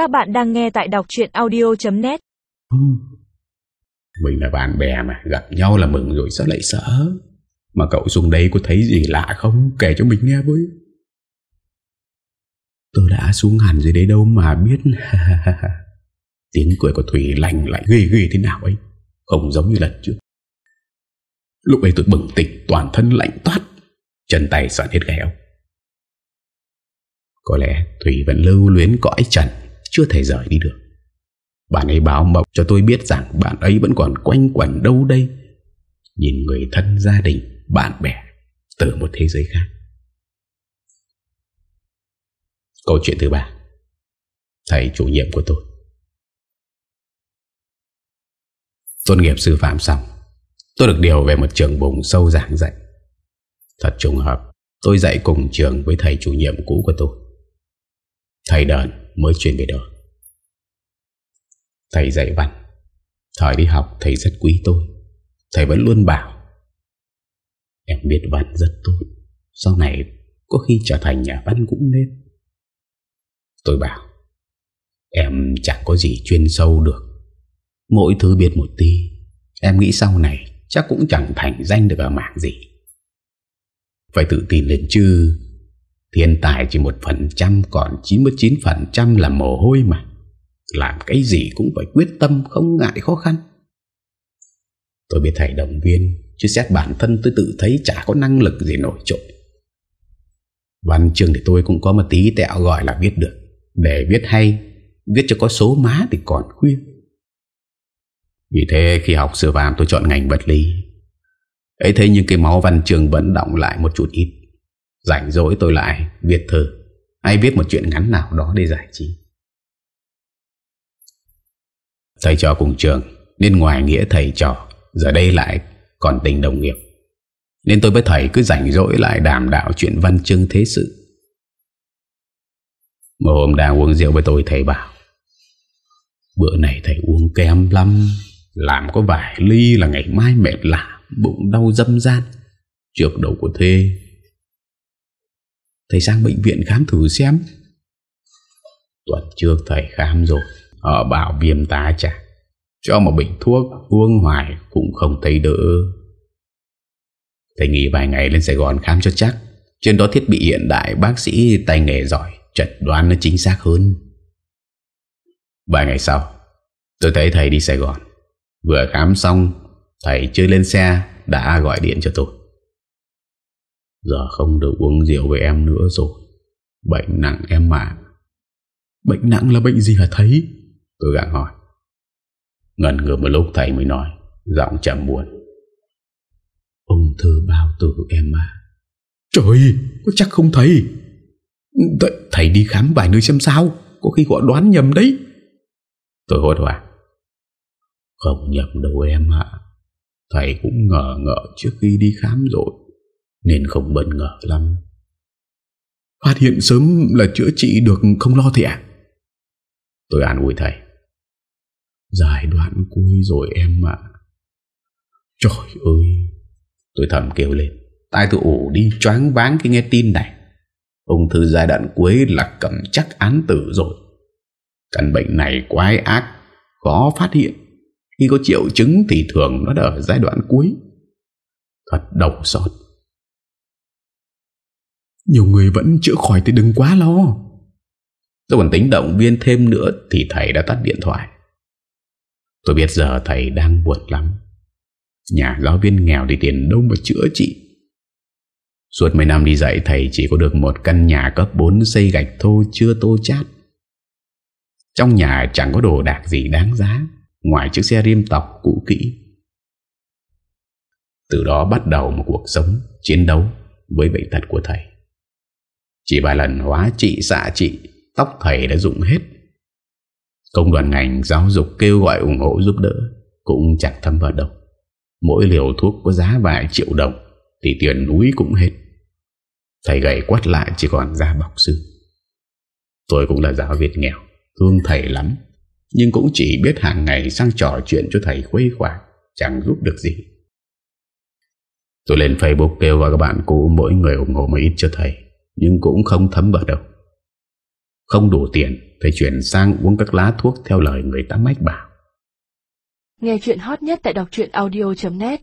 Các bạn đang nghe tại đọc chuyện audio.net Ừ. Mình là bạn bè mà, Gặp nhau là mừng rồi sao lại sợ? Mà cậu xuống đây có thấy gì lạ không? Kể cho mình nghe với. Tôi đã xuống hẳn dưới đấy đâu mà biết. Tiếng cười của Thủy lành lại ghê ghê thế nào ấy? Không giống như lần trước. Lúc ấy tôi bừng tỉnh, Toàn thân lạnh toát, Chân tay soạn hết ghéo Có lẽ Thủy vẫn lưu luyến cõi trần. Chưa thể rời đi được. Bạn ấy báo mộng cho tôi biết rằng Bạn ấy vẫn còn quanh quẩn đâu đây. Nhìn người thân gia đình, Bạn bè Từ một thế giới khác. Câu chuyện thứ ba. Thầy chủ nhiệm của tôi. Tốt nghiệp sư phạm xong, Tôi được điều về một trường vùng sâu giảng dạy. Thật trùng hợp, Tôi dạy cùng trường với thầy chủ nhiệm cũ của tôi. Thầy đợn mới chuyển về đó Thầy dạy văn. Thời đi học, thầy rất quý tôi. Thầy vẫn luôn bảo, Em biết văn rất tốt. Sau này có khi trở thành nhà văn cũng nên. Tôi bảo, Em chẳng có gì chuyên sâu được. Mỗi thứ biết một tí, Em nghĩ sau này Chắc cũng chẳng thành danh được ở mạng gì. Phải tự tin lên chứ. Thiên tài chỉ một phần trăm, Còn 99% là mồ hôi mà. Làm cái gì cũng phải quyết tâm, Không ngại khó khăn. Tôi biết thầy động viên, Chứ xét bản thân tôi tự thấy Chả có năng lực gì nổi trội. Văn chương thì tôi cũng có một tí tẹo gọi là viết được. Để viết hay, Viết cho có số má thì còn khuyên Vì thế khi học sư phạm tôi chọn ngành vật lý. Ấy thế nhưng cái máu văn trường vẫn động lại một chút ít. Rảnh rỗi tôi lại viết thơ Hay viết một chuyện ngắn nào đó để giải trí. Thầy trò cùng trường Nên ngoài nghĩa thầy trò, Giờ đây lại còn tình đồng nghiệp. Nên tôi với thầy cứ rảnh rỗi lại đàm đạo chuyện văn chương thế sự. Một hôm đang uống rượu với tôi, thầy bảo, Bữa này thầy uống kém lắm, Làm có vài ly là ngày mai mệt lạ, Bụng đau dâm gian Trước đầu của thê Thầy sang bệnh viện khám thử xem. Tuần trước thầy khám rồi, Họ bảo viêm tá chả Cho một bệnh thuốc, uống hoài Cũng không thấy đỡ. Thầy nghỉ vài ngày lên Sài Gòn khám cho chắc. Trên đó thiết bị hiện đại, Bác sĩ tay nghề giỏi, Chẩn đoán nó chính xác hơn. Vài ngày sau, Tôi thấy thầy đi Sài Gòn. Vừa khám xong, Thầy chưa lên xe, Đã gọi điện cho tôi. Giờ không được uống rượu với em nữa rồi. Bệnh nặng em mà. Bệnh nặng là bệnh gì hả thầy? Tôi gặng hỏi. Ngần ngờ một lúc thầy mới nói Giọng chậm buồn. Ung thư bao tử em à? Trời Có chắc không thầy? Th Thầy đi khám vài nơi xem sao Có khi họ đoán nhầm đấy. Tôi hốt hoảng. Không nhầm đâu em ạ. Thầy cũng ngờ ngợ trước khi đi khám rồi Nên không bất ngờ lắm. Phát hiện sớm là chữa trị được không lo thì à Tôi an ủi thầy. Giai đoạn cuối rồi em ạ. Trời ơi! Tôi thầm kêu lên. Tai tôi ủ đi choáng váng khi nghe tin này. Ung thư giai đoạn cuối là cầm chắc án tử rồi. Căn bệnh này quái ác Khó phát hiện. Khi có triệu chứng thì thường nó đã ở giai đoạn cuối. Thật độc xót nhiều người vẫn chữa khỏi thì đừng quá lo. Tôi còn tính động viên thêm nữa Thì thầy đã tắt điện thoại. Tôi biết giờ thầy đang buồn lắm. Nhà giáo viên nghèo thì tiền đâu mà chữa trị Suốt mấy năm đi dạy, thầy chỉ có được một căn nhà cấp 4 xây gạch thô chưa tô chát. Trong nhà chẳng có đồ đạc gì đáng giá, Ngoài chiếc xe riêng tọc cũ kỹ. Từ đó bắt đầu một cuộc sống Chiến đấu với bệnh tật của thầy. Chỉ vài lần hóa trị, xạ trị, Tóc thầy đã dụng hết. Công đoàn ngành giáo dục kêu gọi ủng hộ giúp đỡ, Cũng chẳng thấm vào đâu. Mỗi liều thuốc có giá vài triệu đồng, Thì tiền núi cũng hết. Thầy gầy quát lại chỉ còn da bọc xương. Tôi cũng là giáo viên nghèo, Thương thầy lắm, Nhưng cũng chỉ biết hàng ngày sang trò chuyện cho thầy khuây khỏa, Chẳng giúp được gì. Tôi lên Facebook kêu gọi các bạn cũ Mỗi người ủng hộ một ít cho thầy. Nhưng cũng không thấm vào đâu. Không đủ tiền Thầy chuyển sang uống các lá thuốc theo lời người ta mách bảo. Nghe chuyện hot nhất tại đọc audio.net